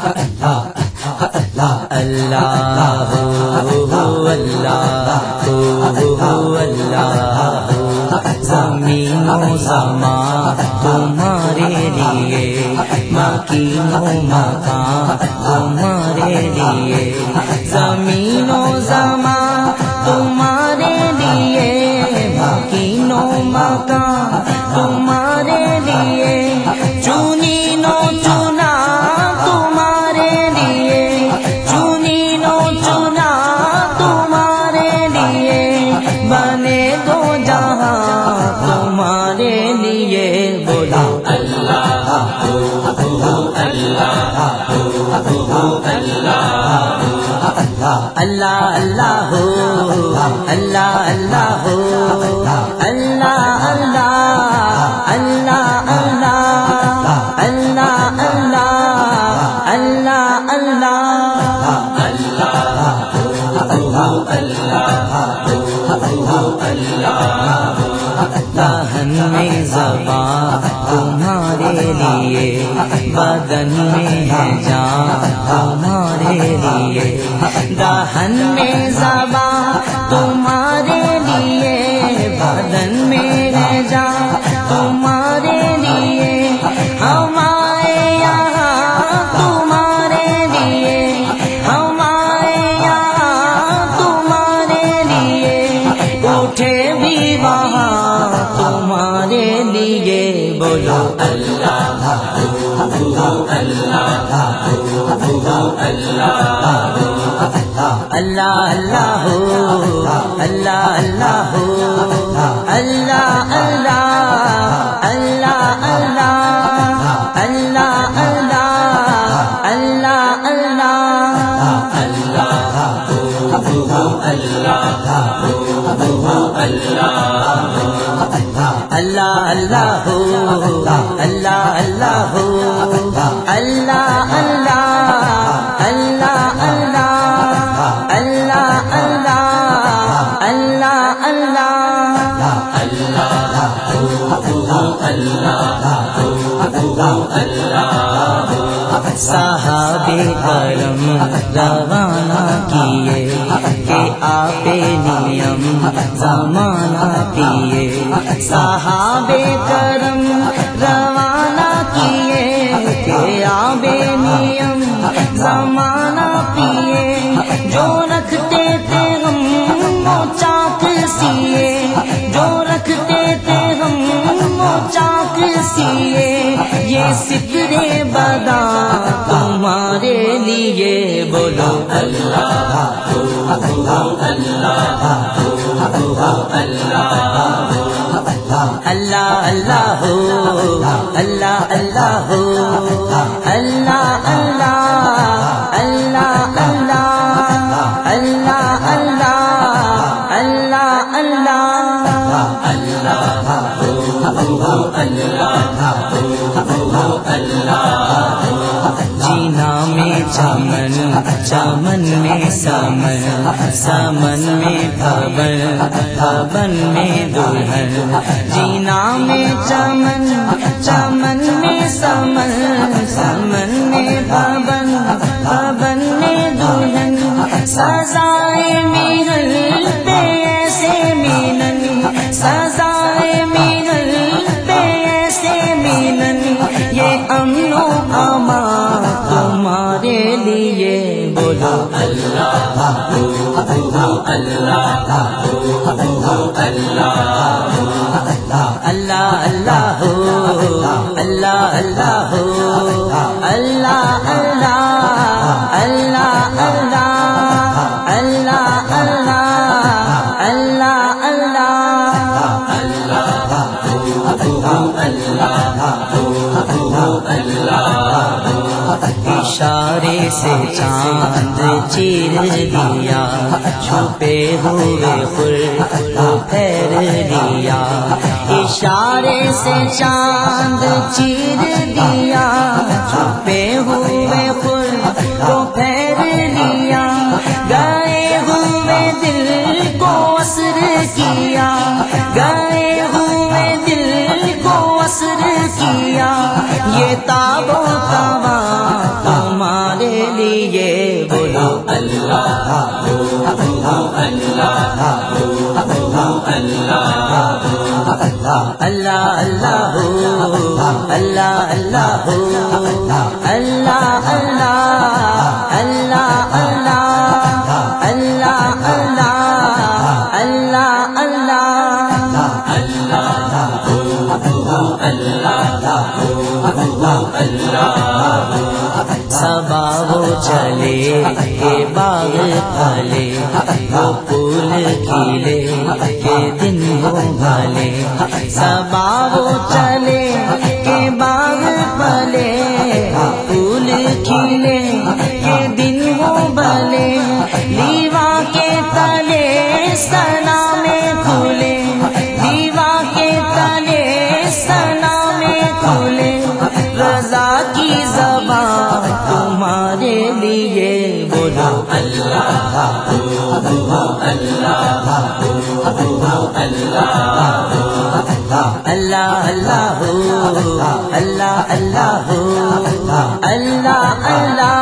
اللہ اللہ اللہ زمین و زمان تمہارے لیے مکین و مکان تمہارے لیے زمین و زمان تمہارے لیے مکین و مکان تمہارے لیے بنے دو جہاں تمہارے لیے بولا اللہ اللہ اللہ اللہ ہو اللہ میں زبان تمہارے لیے بدن میں ہے جان تمہارے لیے۔ دہن میں زبان تمہارے لیے، بدن میں ہے جان تمہارے لیے۔ ہمارے یہاں تمہارے لیے، ہمارے یہاں تمہارے لیے۔ اٹھے تمہارے لیے بولو اللہ اللہ ہو اللہ اللہ ہو اللہ اللہ اللہ اللہ اللہ اللہ اللہ اللہ اللہ اللہ ہو اللہ اللہ ہو اللہ اللہ اللہ اللہ اللہ اللہ اللہ اللہ اللہ اللہ اللہ اللہ صاحب کرم روانہ کیے کہ آپ نیم زمانہ پیے صاحب کرم روانہ کیے کہ آپ نیم زمانہ یہ سترے بدا تمہارے لیے بولو اللہ اللہ ہو اللہ اللہ ہو جینا میں چمن چمن میں سمن سمن میں بھون بھون میں دلہن۔ جینا میں چمن چمن میں سمن سمن میں بھون بھون میں دلہن۔ سزائے میرل بولو اللہ اللہ ہو اللہ اللہ ہو اللہ اللہ اللہ اللہ اللہ اللہ اللہ اللہ اشارے سے چاند چیر دیا چھپے ہوئے خل پھیر لیا۔ اشارے سے چاند چیر دیا چھپے ہوئے خل کو پھیر لیا۔ گئے ہوئے دل کو اثر کیا، گئے ہوئے دل کو اثر کیا۔ یہ تابو تابا اللہ اللہ ہو اللہ اللہ ہو اللہ اللہ اللہ اللہ اللہ اللہ اللہ اللہ سبا وہ چلے کے باغ پھلے، وہ پھول کھیلے کے دن وہ بھلے۔ سبا وہ چلے کے باغ پھلے، پھول کھیلے کے دن وہ بھلے۔ لیوا کے تلے، سنا اللہ اللہ ہو اللہ اللہ ہو اللہ اللہ